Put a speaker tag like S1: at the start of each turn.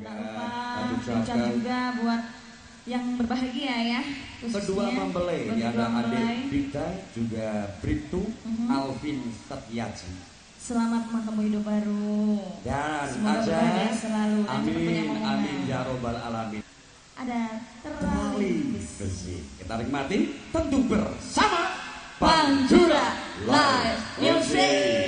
S1: Dan
S2: juga
S1: lupa ucap juga buat yang berbahagia ya.
S2: kedua
S1: khususnya
S2: mempelai yang ada adik
S1: mempelai.
S2: Dita juga uh
S1: mhm. -huh.
S2: Alvin Setiaji
S1: Selamat menemui hidup baru.
S2: dan
S1: Semoga
S2: ada
S1: selalu
S2: amin amin ya robbal alamin
S1: Ada terali
S2: besi kita nikmati tentu bersama
S1: Panjura Live Music.